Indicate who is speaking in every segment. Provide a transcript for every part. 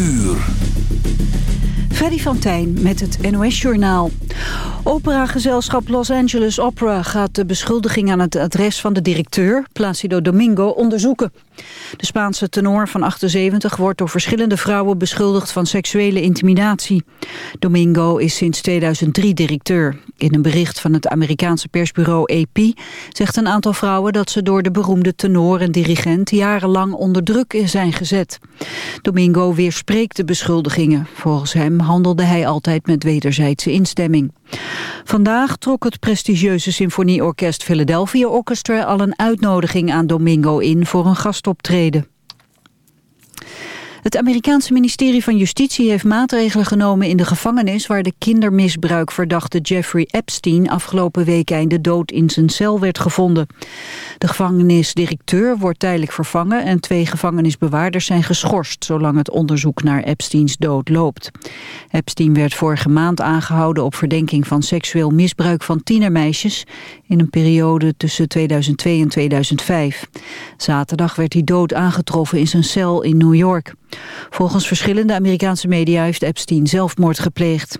Speaker 1: uur.
Speaker 2: Freddy van Tijn met het NOS-journaal. Operagezelschap Los Angeles Opera gaat de beschuldiging aan het adres van de directeur, Placido Domingo, onderzoeken. De Spaanse tenor van 78 wordt door verschillende vrouwen beschuldigd van seksuele intimidatie. Domingo is sinds 2003 directeur. In een bericht van het Amerikaanse persbureau AP zegt een aantal vrouwen dat ze door de beroemde tenor en dirigent jarenlang onder druk zijn gezet. Domingo weerspreekt de beschuldigingen. Volgens hem handelde hij altijd met wederzijdse instemming. Vandaag trok het prestigieuze symfonieorkest Philadelphia Orchestra al een uitnodiging aan Domingo in voor een gastoptreden. Het Amerikaanse ministerie van Justitie heeft maatregelen genomen in de gevangenis waar de kindermisbruikverdachte Jeffrey Epstein afgelopen week einde dood in zijn cel werd gevonden. De gevangenisdirecteur wordt tijdelijk vervangen en twee gevangenisbewaarders zijn geschorst zolang het onderzoek naar Epsteins dood loopt. Epstein werd vorige maand aangehouden op verdenking van seksueel misbruik van tienermeisjes in een periode tussen 2002 en 2005. Zaterdag werd hij dood aangetroffen in zijn cel in New York. Volgens verschillende Amerikaanse media heeft Epstein zelfmoord gepleegd.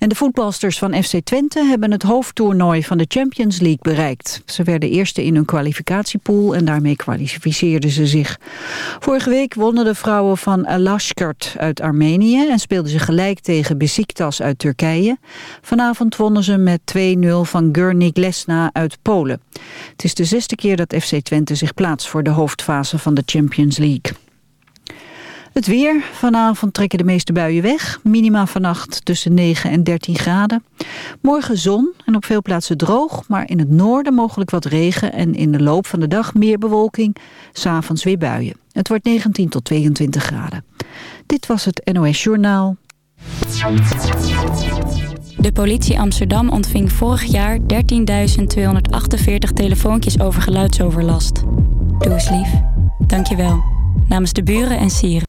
Speaker 2: En de voetbalsters van FC Twente hebben het hoofdtoernooi van de Champions League bereikt. Ze werden eerste in hun kwalificatiepool en daarmee kwalificeerden ze zich. Vorige week wonnen de vrouwen van Alashkert uit Armenië en speelden ze gelijk tegen Besiktas uit Turkije. Vanavond wonnen ze met 2-0 van Gurnik Lesna uit Polen. Het is de zesde keer dat FC Twente zich plaatst voor de hoofdfase van de Champions League. Het weer. Vanavond trekken de meeste buien weg. Minima vannacht tussen 9 en 13 graden. Morgen zon en op veel plaatsen droog. Maar in het noorden mogelijk wat regen. En in de loop van de dag meer bewolking. S'avonds weer buien. Het wordt 19 tot 22 graden. Dit was het NOS Journaal.
Speaker 3: De politie Amsterdam ontving vorig jaar 13.248 telefoontjes over geluidsoverlast. Doe eens lief. Dank je wel. Namens de buren en sieren.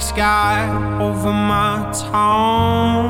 Speaker 4: sky over my town.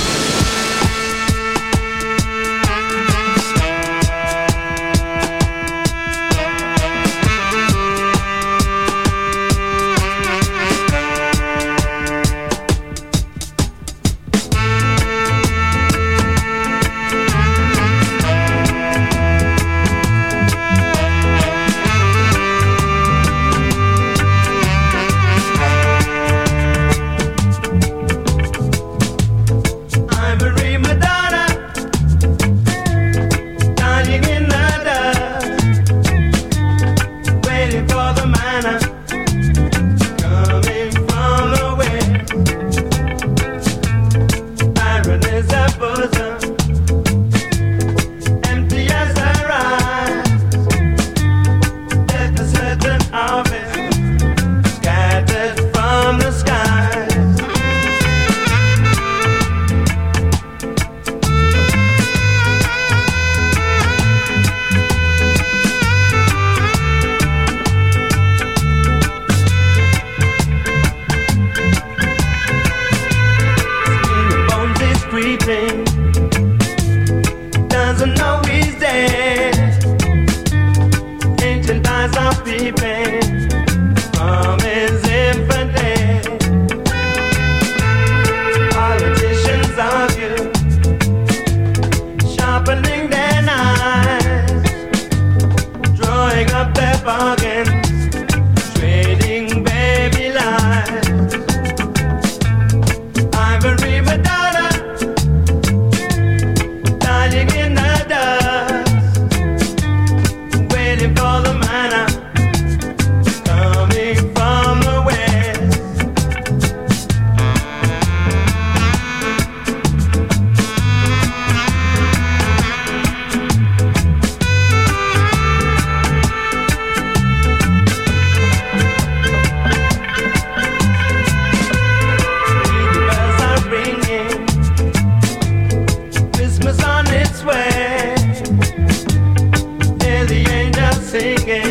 Speaker 5: Singing.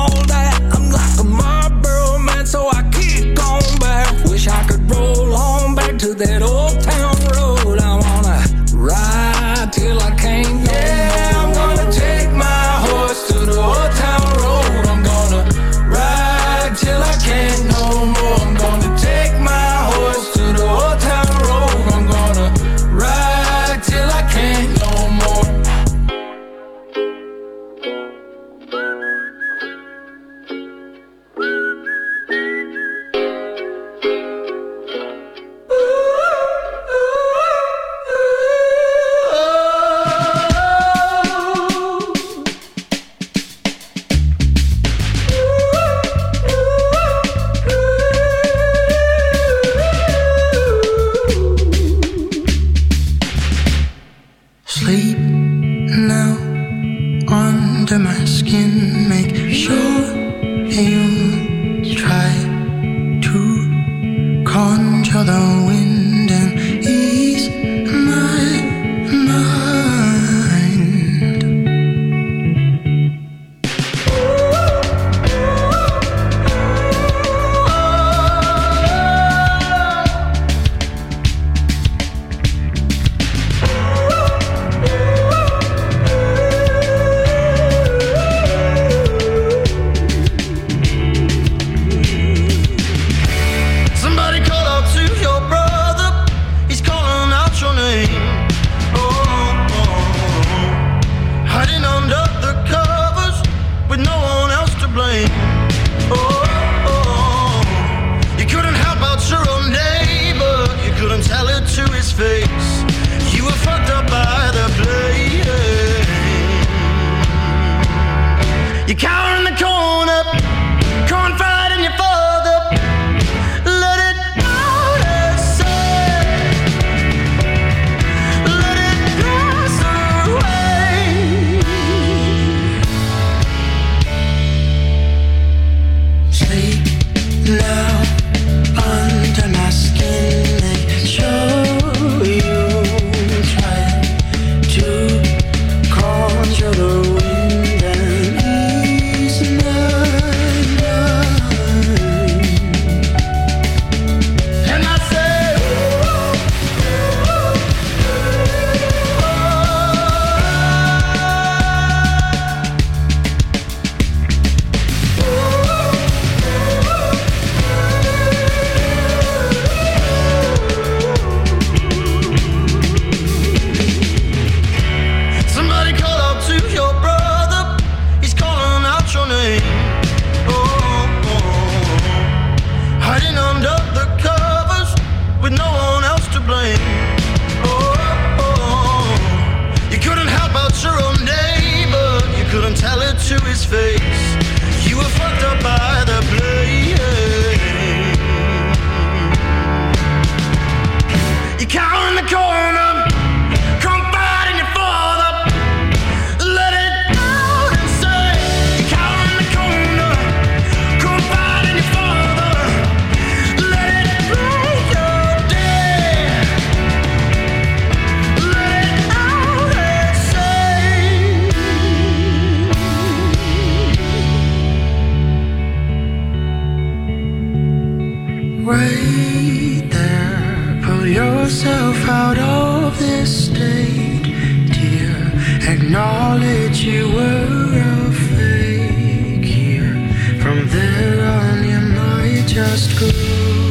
Speaker 6: school.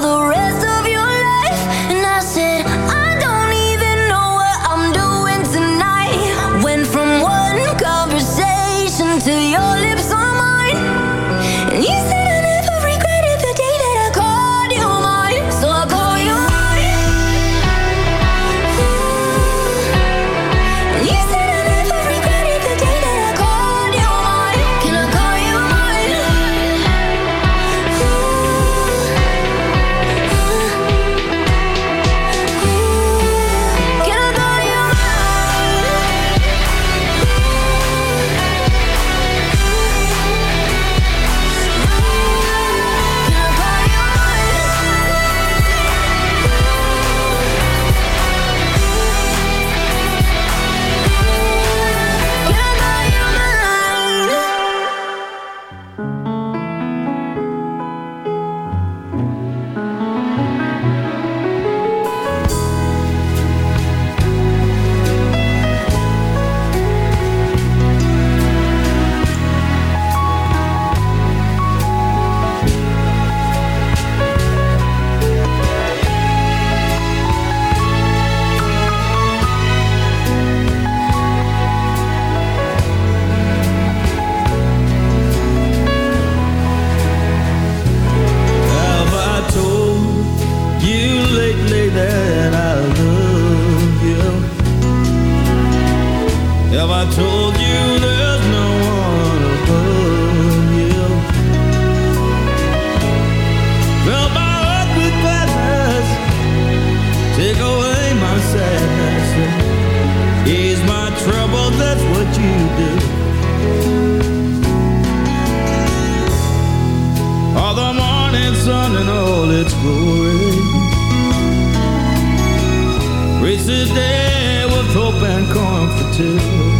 Speaker 7: the
Speaker 8: too.